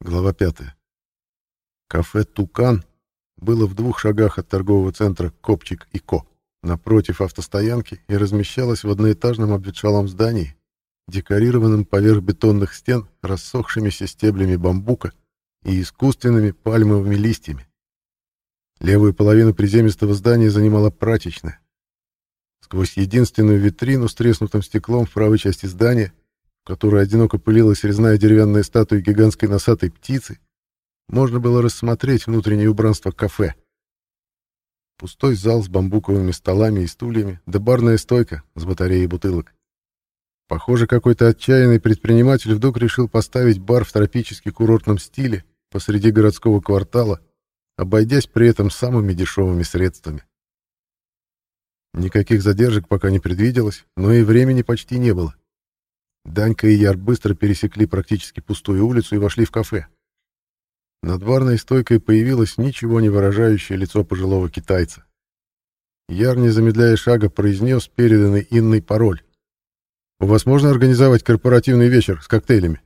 Глава 5. Кафе «Тукан» было в двух шагах от торгового центра «Копчик и Ко», напротив автостоянки и размещалось в одноэтажном обветшалом здании, декорированном поверх бетонных стен рассохшимися стеблями бамбука и искусственными пальмовыми листьями. Левую половину приземистого здания занимала прачечная. Сквозь единственную витрину с треснутым стеклом в правой части здания которой одиноко пылилась резная деревянная статуя гигантской носатой птицы, можно было рассмотреть внутреннее убранство кафе. Пустой зал с бамбуковыми столами и стульями, да барная стойка с батареей бутылок. Похоже, какой-то отчаянный предприниматель вдруг решил поставить бар в тропически курортном стиле посреди городского квартала, обойдясь при этом самыми дешевыми средствами. Никаких задержек пока не предвиделось, но и времени почти не было. Данька и Яр быстро пересекли практически пустую улицу и вошли в кафе. Над барной стойкой появилось ничего не выражающее лицо пожилого китайца. Яр, не замедляя шага, произнес переданный Инной пароль. «У вас можно организовать корпоративный вечер с коктейлями?»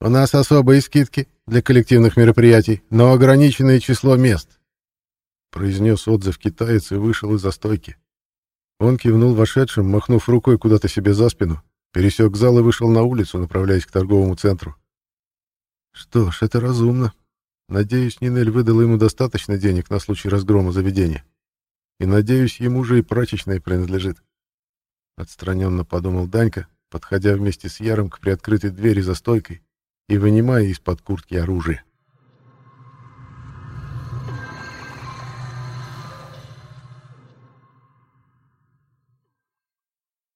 «У нас особые скидки для коллективных мероприятий, но ограниченное число мест», произнес отзыв китаец и вышел из-за стойки. Он кивнул вошедшим, махнув рукой куда-то себе за спину, Пересек зал и вышел на улицу, направляясь к торговому центру. Что ж, это разумно. Надеюсь, Нинель выдала ему достаточно денег на случай разгрома заведения. И, надеюсь, ему же и прачечная принадлежит. Отстраненно подумал Данька, подходя вместе с Яром к приоткрытой двери за стойкой и вынимая из-под куртки оружие.